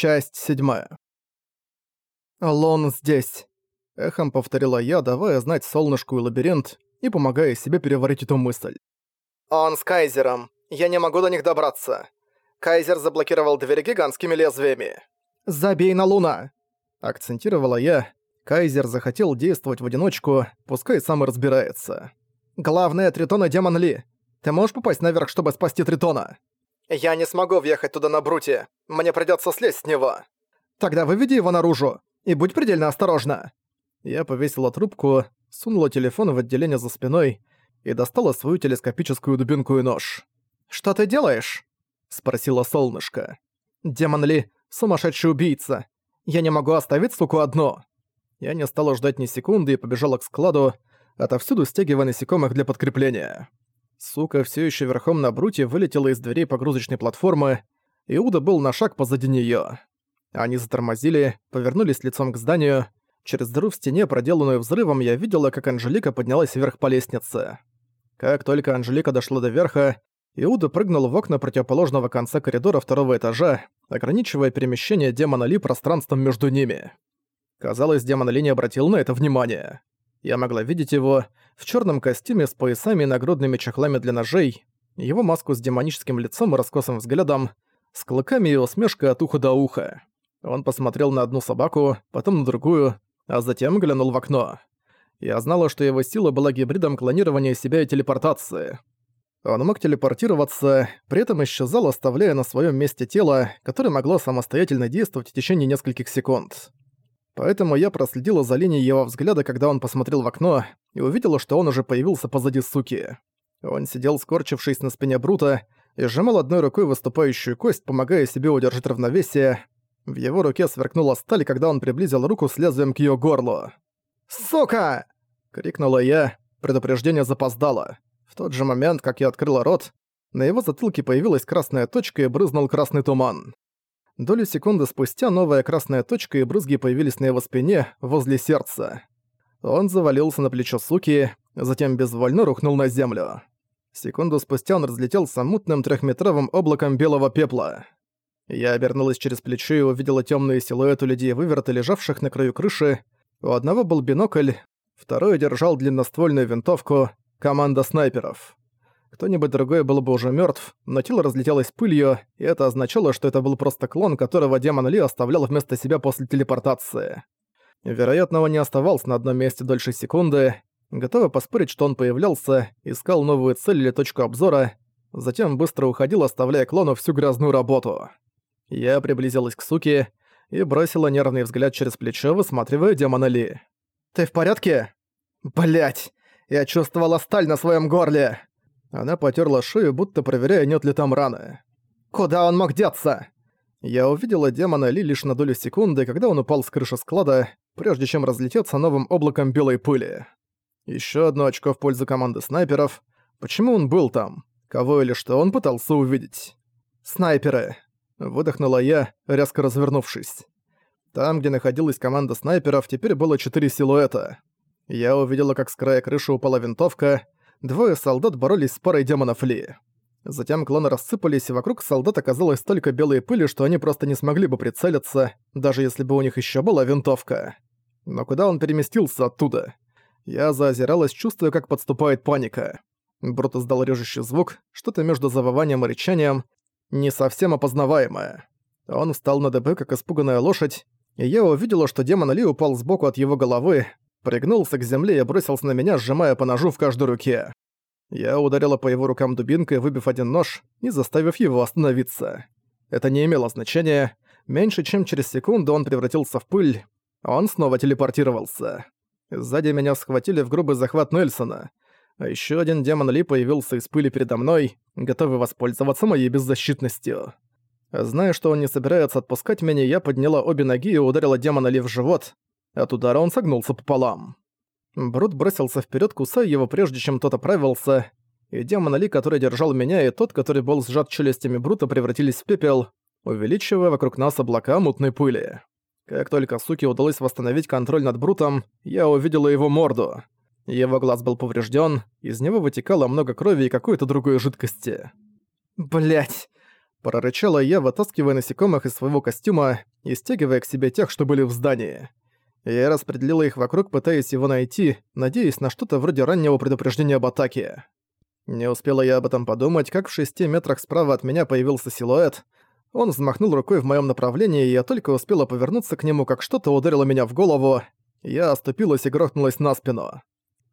Часть седьмая. «Лон здесь», — эхом повторила я, давая знать солнышку и лабиринт, и помогая себе переварить эту мысль. «Он с Кайзером. Я не могу до них добраться. Кайзер заблокировал дверь гигантскими лезвиями. Забей на Луна!» Акцентировала я. Кайзер захотел действовать в одиночку, пускай сам и разбирается. «Главное, Тритона Демон Ли. Ты можешь попасть наверх, чтобы спасти Тритона?» «Я не смогу въехать туда на Бруте. Мне придётся слезть с него». «Тогда выведи его наружу. И будь предельно осторожна». Я повесила трубку, сунула телефон в отделение за спиной и достала свою телескопическую дубинку и нож. «Что ты делаешь?» — спросила солнышко. «Демон Ли — сумасшедший убийца. Я не могу оставить суку одну». Я не стала ждать ни секунды и побежала к складу, отовсюду стягивая насекомых для подкрепления. Сука все еще верхом на бруте вылетела из дверей погрузочной платформы, Иуда был на шаг позади нее. Они затормозили, повернулись лицом к зданию. Через дыру в стене, проделанную взрывом, я видела, как Анжелика поднялась вверх по лестнице. Как только Анжелика дошла до верха, Иуда прыгнул в окна противоположного конца коридора второго этажа, ограничивая перемещение демона Ли пространством между ними. Казалось, демон Ли не обратил на это внимания. Я могла видеть его в черном костюме с поясами и нагрудными чехлами для ножей, его маску с демоническим лицом и раскосым взглядом, с клыками и усмешкой от уха до уха. Он посмотрел на одну собаку, потом на другую, а затем глянул в окно. Я знала, что его сила была гибридом клонирования себя и телепортации. Он мог телепортироваться, при этом исчезал, оставляя на своем месте тело, которое могло самостоятельно действовать в течение нескольких секунд. Поэтому я проследила за линией его взгляда, когда он посмотрел в окно, и увидела, что он уже появился позади суки. Он сидел, скорчившись на спине Брута, и сжимал одной рукой выступающую кость, помогая себе удержать равновесие. В его руке сверкнула сталь, когда он приблизил руку с лезвием к её горлу. «Сука!» — крикнула я. Предупреждение запоздало. В тот же момент, как я открыла рот, на его затылке появилась красная точка и брызнул красный туман. Долю секунды спустя новая красная точка и брызги появились на его спине, возле сердца. Он завалился на плечо суки, затем безвольно рухнул на землю. Секунду спустя он разлетелся мутным трехметровым облаком белого пепла. Я обернулась через плечо и увидела темные силуэты людей выверта, лежавших на краю крыши. У одного был бинокль, второй держал длинноствольную винтовку, команда снайперов. Кто-нибудь другой был бы уже мертв, но тело разлетелось пылью, и это означало, что это был просто клон, которого демон Ли оставлял вместо себя после телепортации. Вероятно, он не оставался на одном месте дольше секунды, готовый поспорить, что он появлялся, искал новую цель или точку обзора, затем быстро уходил, оставляя клону всю грязную работу. Я приблизилась к суке и бросила нервный взгляд через плечо, высматривая демона Ли. «Ты в порядке?» Блять, Я чувствовала сталь на своем горле!» Она потерла шею, будто проверяя, нет ли там раны. «Куда он мог деться?» Я увидела демона Ли лишь на долю секунды, когда он упал с крыши склада, прежде чем разлететься новым облаком белой пыли. Еще одно очко в пользу команды снайперов. Почему он был там? Кого или что он пытался увидеть? «Снайперы!» — выдохнула я, резко развернувшись. Там, где находилась команда снайперов, теперь было четыре силуэта. Я увидела, как с края крыши упала винтовка — двое солдат боролись с парой демонов Ли. Затем клоны рассыпались, и вокруг солдат оказалось столько белой пыли, что они просто не смогли бы прицелиться, даже если бы у них еще была винтовка. Но куда он переместился оттуда? Я заозиралась, чувствуя, как подступает паника. Брут издал режущий звук, что-то между завыванием и рычанием, не совсем опознаваемое. Он встал на ДБ, как испуганная лошадь, и я увидела, что демон Ли упал сбоку от его головы, пригнулся к земле и бросился на меня, сжимая по ножу в каждой руке. Я ударила по его рукам дубинкой, выбив один нож и заставив его остановиться. Это не имело значения. Меньше чем через секунду он превратился в пыль. Он снова телепортировался. Сзади меня схватили в грубый захват Нельсона. А еще один демон Ли появился из пыли передо мной, готовый воспользоваться моей беззащитностью. Зная, что он не собирается отпускать меня, я подняла обе ноги и ударила демона Ли в живот, от удара он согнулся пополам. Брут бросился вперед, кусая его прежде, чем тот оправился, и демон Али, который держал меня, и тот, который был сжат челюстями Брута, превратились в пепел, увеличивая вокруг нас облака мутной пыли. Как только суке удалось восстановить контроль над Брутом, я увидела его морду. Его глаз был поврежден, из него вытекало много крови и какой-то другой жидкости. Блять, Прорычала я, вытаскивая насекомых из своего костюма и стягивая к себе тех, что были в здании. Я распределила их вокруг, пытаясь его найти, надеясь на что-то вроде раннего предупреждения об атаке. Не успела я об этом подумать, как в шести метрах справа от меня появился силуэт. Он взмахнул рукой в моем направлении, и я только успела повернуться к нему, как что-то ударило меня в голову. Я оступилась и грохнулась на спину.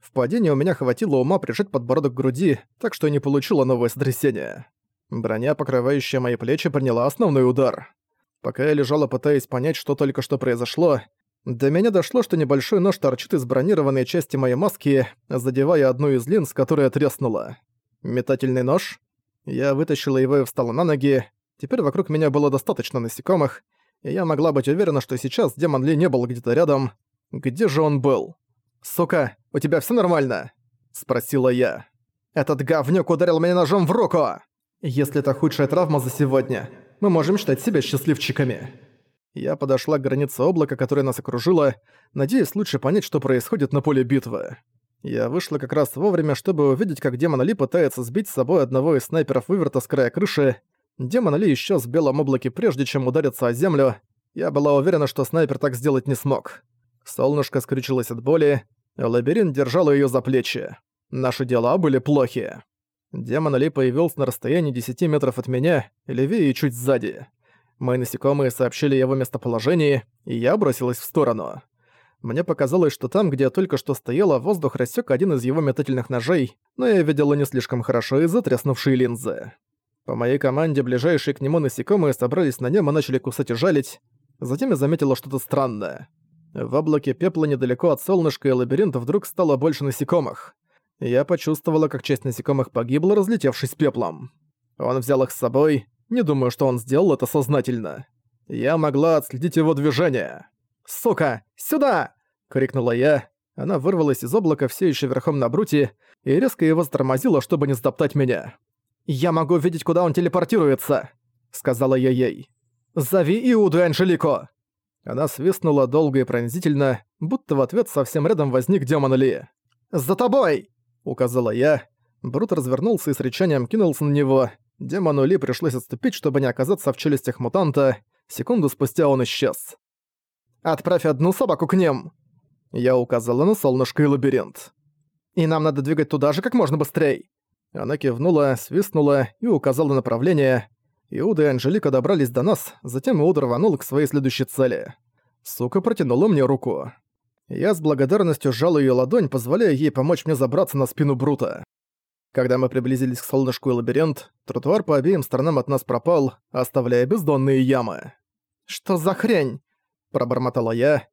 В падении у меня хватило ума прижать подбородок к груди, так что я не получила новое сотрясение. Броня, покрывающая мои плечи, приняла основной удар. Пока я лежала, пытаясь понять, что только что произошло, до меня дошло, что небольшой нож торчит из бронированной части моей маски, задевая одну из линз, которая треснула. Метательный нож? Я вытащила его и встала на ноги. Теперь вокруг меня было достаточно насекомых, и я могла быть уверена, что сейчас демон Ли не был где-то рядом. Где же он был? «Сука, у тебя все нормально?» — спросила я. «Этот говнюк ударил меня ножом в руку!» «Если это худшая травма за сегодня, мы можем считать себя счастливчиками». Я подошла к границе облака, которое нас окружило, надеясь лучше понять, что происходит на поле битвы. Я вышла как раз вовремя, чтобы увидеть, как демон Ли пытается сбить с собой одного из снайперов выверта с края крыши. Демон Ли исчез в белом облаке прежде, чем удариться о землю. Я была уверена, что снайпер так сделать не смог. Солнышко скрючилось от боли, лабиринт держал ее за плечи. Наши дела были плохи. Демон Ли появился на расстоянии 10 метров от меня, левее и чуть сзади. Мои насекомые сообщили его местоположение, и я бросилась в сторону. Мне показалось, что там, где я только что стояла, воздух рассек один из его метательных ножей, но я видела не слишком хорошо из-за треснувшей линзы. По моей команде ближайшие к нему насекомые собрались на нем и начали кусать и жалить. Затем я заметила что-то странное. В облаке пепла недалеко от солнышка и лабиринта вдруг стало больше насекомых. Я почувствовала, как часть насекомых погибла, разлетевшись пеплом. Он взял их с собой, не думаю, что он сделал это сознательно. Я могла отследить его движение. «Сука! Сюда!» — крикнула я. Она вырвалась из облака все еще верхом на бруте и резко его затормозила, чтобы не затоптать меня. «Я могу видеть, куда он телепортируется!» — сказала я ей. «Зови Иуду Анжелико!» Она свистнула долго и пронзительно, будто в ответ совсем рядом возник демон Ли. «За тобой!» — указала я. Брут развернулся и с рычанием кинулся на него, Демону Ли пришлось отступить, чтобы не оказаться в челюстях мутанта. Секунду спустя он исчез. «Отправь одну собаку к ним!» Я указала на солнышко и лабиринт. «И нам надо двигать туда же как можно быстрее!» Она кивнула, свистнула и указала направление. Иуда и Анжелика добрались до нас, затем Иуда рванул к своей следующей цели. Сука протянула мне руку. Я с благодарностью сжал ее ладонь, позволяя ей помочь мне забраться на спину Брута. Когда мы приблизились к солнышку и лабиринт, тротуар по обеим сторонам от нас пропал, оставляя бездонные ямы. «Что за хрень?» – пробормотала я.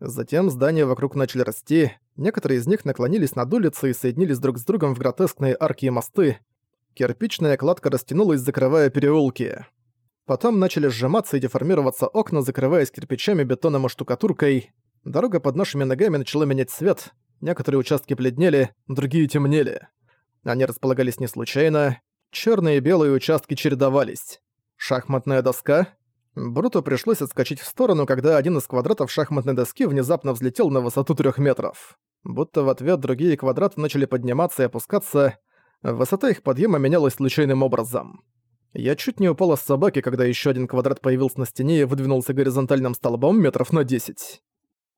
Затем здания вокруг начали расти, некоторые из них наклонились над улицей и соединились друг с другом в гротескные арки и мосты. Кирпичная кладка растянулась, закрывая переулки. Потом начали сжиматься и деформироваться окна, закрываясь кирпичами, бетоном и штукатуркой. Дорога под нашими ногами начала менять цвет, некоторые участки бледнели, другие темнели. Они располагались не случайно. Черные и белые участки чередовались. Шахматная доска? Бруту пришлось отскочить в сторону, когда один из квадратов шахматной доски внезапно взлетел на высоту трех метров. Будто в ответ другие квадраты начали подниматься и опускаться. Высота их подъема менялась случайным образом. Я чуть не упала с собаки, когда еще один квадрат появился на стене и выдвинулся горизонтальным столбом метров на 10.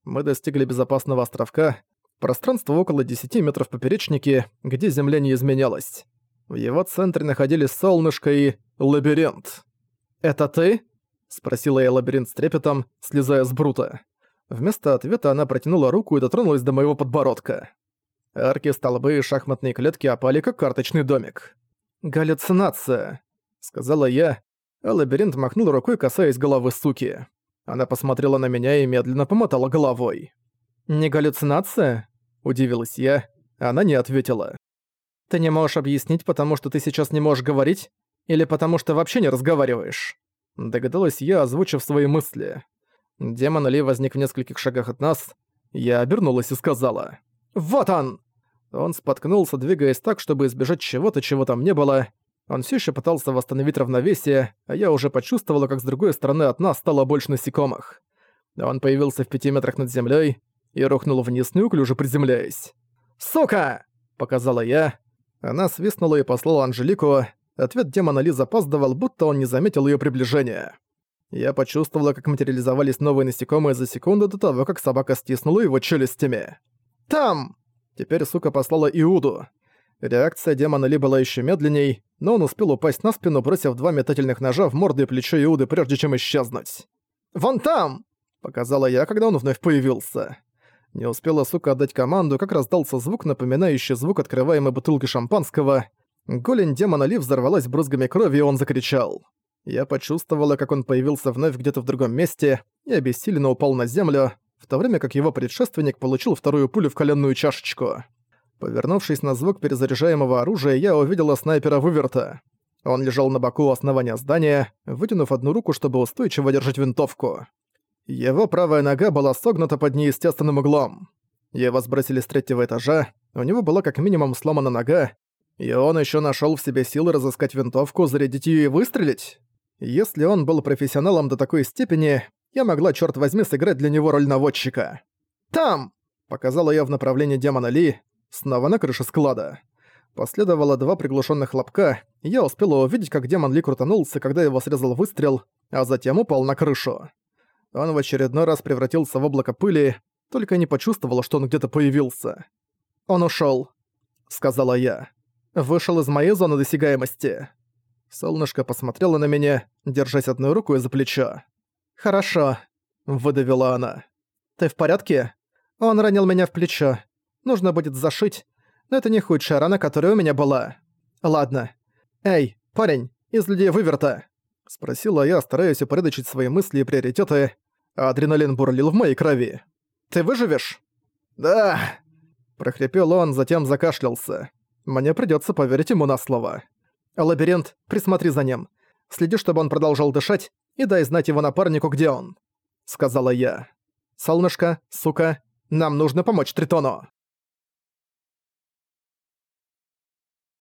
Мы достигли безопасного островка, Пространство около 10 метров поперечнике, где земля не изменялась. В его центре находились солнышко и... лабиринт. «Это ты?» — спросила я лабиринт с трепетом, слезая с брута. Вместо ответа она протянула руку и дотронулась до моего подбородка. Арки, столбы и шахматные клетки опали, как карточный домик. «Галлюцинация», — сказала я, а лабиринт махнул рукой, касаясь головы суки. Она посмотрела на меня и медленно помотала головой. «Не галлюцинация?» – удивилась я. Она не ответила. «Ты не можешь объяснить, потому что ты сейчас не можешь говорить? Или потому что вообще не разговариваешь?» Догадалась я, озвучив свои мысли. Демон Ли возник в нескольких шагах от нас. Я обернулась и сказала. «Вот он!» Он споткнулся, двигаясь так, чтобы избежать чего-то, чего там не было. Он все еще пытался восстановить равновесие, а я уже почувствовала, как с другой стороны от нас стало больше насекомых. Он появился в пяти метрах над землей, и рухнул вниз, неуклюже приземляясь. «Сука!» — показала я. Она свистнула и послала Анжелику. Ответ демона Ли запаздывал, будто он не заметил её приближения. Я почувствовала, как материализовались новые насекомые за секунду до того, как собака стиснула его челюстями. «Там!» Теперь сука послала Иуду. Реакция демона Ли была ещё медленней, но он успел упасть на спину, бросив два метательных ножа в морду и плечо Иуды, прежде чем исчезнуть. «Вон там!» — показала я, когда он вновь появился. Не успела сука отдать команду, как раздался звук, напоминающий звук открываемой бутылки шампанского. Голень демона Ли взорвалась брызгами крови, и он закричал. Я почувствовала, как он появился вновь где-то в другом месте, и обессиленно упал на землю, в то время как его предшественник получил вторую пулю в коленную чашечку. Повернувшись на звук перезаряжаемого оружия, я увидела снайпера Выверта. Он лежал на боку у основания здания, вытянув одну руку, чтобы устойчиво держать винтовку. Его правая нога была согнута под неестественным углом. Его сбросили с третьего этажа, у него была как минимум сломана нога, и он еще нашел в себе силы разыскать винтовку, зарядить ее и выстрелить. Если он был профессионалом до такой степени, я могла, черт возьми, сыграть для него роль наводчика. «Там!» — показала я в направлении демона Ли, снова на крыше склада. Последовало два приглушенных хлопка, и я успела увидеть, как демон Ли крутанулся, когда его срезал выстрел, а затем упал на крышу. Он в очередной раз превратился в облако пыли, только не почувствовала, что он где-то появился. «Он ушёл», — сказала я. «Вышел из моей зоны досягаемости». Солнышко посмотрело на меня, держась одной рукой за плечо. «Хорошо», — выдавила она. «Ты в порядке? Он ранил меня в плечо. Нужно будет зашить, но это не худшая рана, которая у меня была. Ладно. Эй, парень, из людей выверта!» Спросила я, стараясь упорядочить свои мысли и приоритеты, адреналин бурлил в моей крови. «Ты выживешь?» «Да!» Прохрипел он, затем закашлялся. Мне придётся поверить ему на слово. «Лабиринт, присмотри за ним. Следи, чтобы он продолжал дышать, и дай знать его напарнику, где он», — сказала я. «Солнышко, сука, нам нужно помочь Тритону».